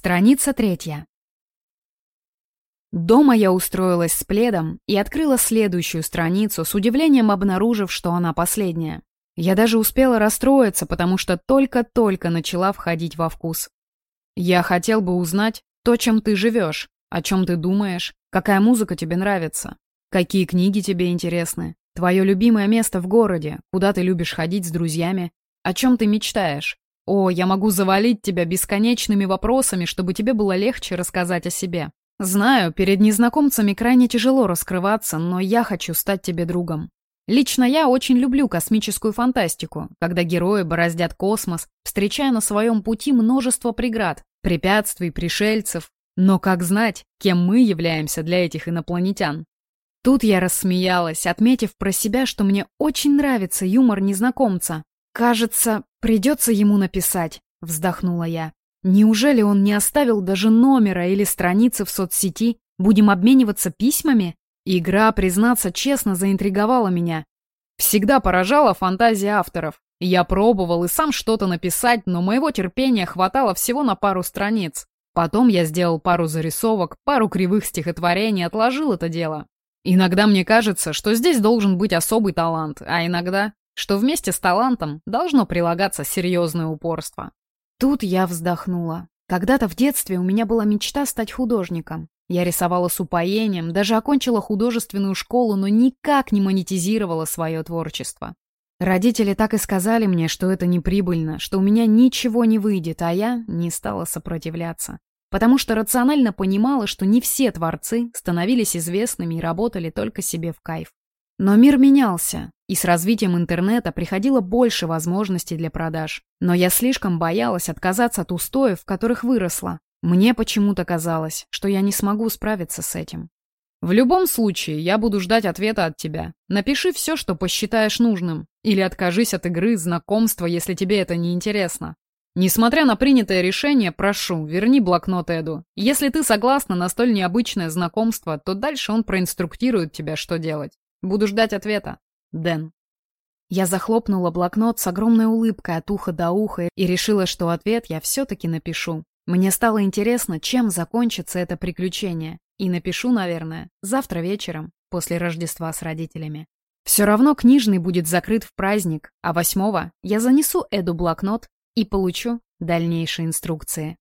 Страница третья. Дома я устроилась с пледом и открыла следующую страницу, с удивлением обнаружив, что она последняя. Я даже успела расстроиться, потому что только-только начала входить во вкус. Я хотел бы узнать то, чем ты живешь, о чем ты думаешь, какая музыка тебе нравится, какие книги тебе интересны, твое любимое место в городе, куда ты любишь ходить с друзьями, о чем ты мечтаешь, о, я могу завалить тебя бесконечными вопросами, чтобы тебе было легче рассказать о себе. Знаю, перед незнакомцами крайне тяжело раскрываться, но я хочу стать тебе другом. Лично я очень люблю космическую фантастику, когда герои бороздят космос, встречая на своем пути множество преград, препятствий, пришельцев. Но как знать, кем мы являемся для этих инопланетян? Тут я рассмеялась, отметив про себя, что мне очень нравится юмор незнакомца, «Кажется, придется ему написать», — вздохнула я. «Неужели он не оставил даже номера или страницы в соцсети? Будем обмениваться письмами?» Игра, признаться честно, заинтриговала меня. Всегда поражала фантазия авторов. Я пробовал и сам что-то написать, но моего терпения хватало всего на пару страниц. Потом я сделал пару зарисовок, пару кривых стихотворений, отложил это дело. Иногда мне кажется, что здесь должен быть особый талант, а иногда что вместе с талантом должно прилагаться серьезное упорство. Тут я вздохнула. Когда-то в детстве у меня была мечта стать художником. Я рисовала с упоением, даже окончила художественную школу, но никак не монетизировала свое творчество. Родители так и сказали мне, что это неприбыльно, что у меня ничего не выйдет, а я не стала сопротивляться. Потому что рационально понимала, что не все творцы становились известными и работали только себе в кайф. Но мир менялся, и с развитием интернета приходило больше возможностей для продаж. Но я слишком боялась отказаться от устоев, в которых выросла. Мне почему-то казалось, что я не смогу справиться с этим. В любом случае, я буду ждать ответа от тебя. Напиши все, что посчитаешь нужным. Или откажись от игры, знакомства, если тебе это не интересно. Несмотря на принятое решение, прошу, верни блокнот Эду. Если ты согласна на столь необычное знакомство, то дальше он проинструктирует тебя, что делать. Буду ждать ответа. Дэн. Я захлопнула блокнот с огромной улыбкой от уха до уха и решила, что ответ я все-таки напишу. Мне стало интересно, чем закончится это приключение. И напишу, наверное, завтра вечером, после Рождества с родителями. Все равно книжный будет закрыт в праздник, а восьмого я занесу Эду блокнот и получу дальнейшие инструкции.